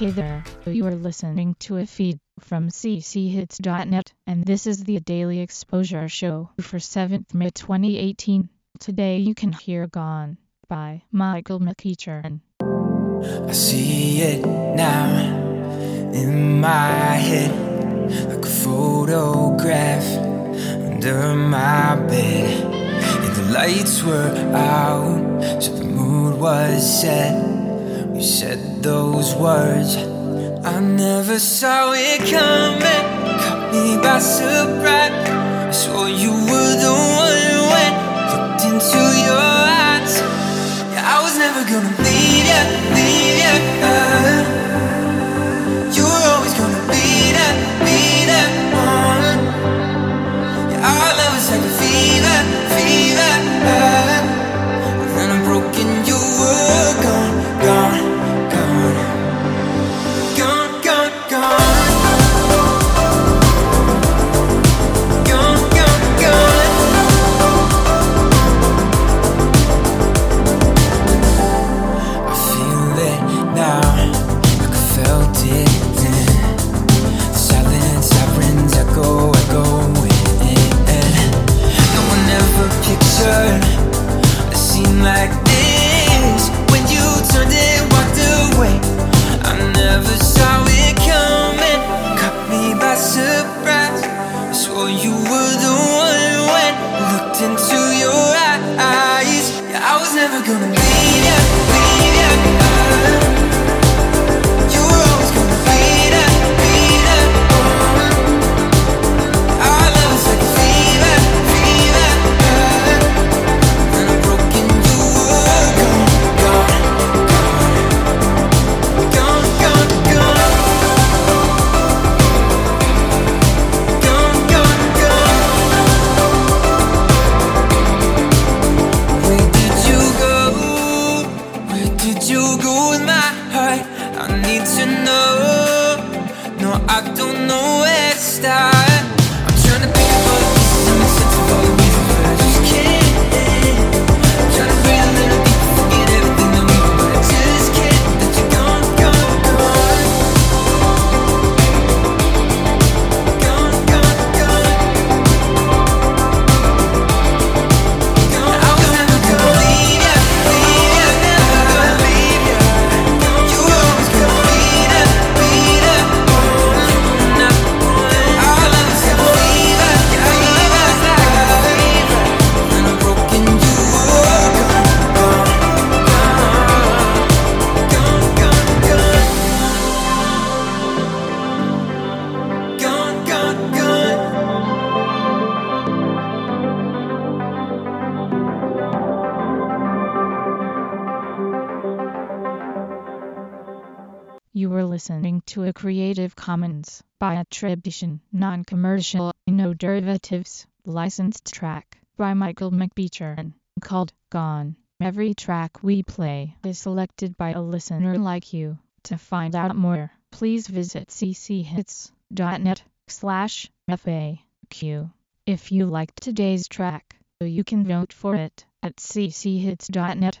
Hey there, you are listening to a feed from cchits.net, and this is the Daily Exposure Show for 7th May 2018. Today you can hear Gone by Michael McEachern. I see it now in my head like a photograph under my bed. And the lights were out, so the mood was set. We said those words. I never saw it coming, caught me by surprise. I swore you were the one gonna you, you. I don't know where to start. Listening to a Creative Commons by attribution, non-commercial, no derivatives, licensed track by Michael McEachern called Gone. Every track we play is selected by a listener like you. To find out more, please visit cchits.net slash FAQ. If you liked today's track, you can vote for it at cchits.net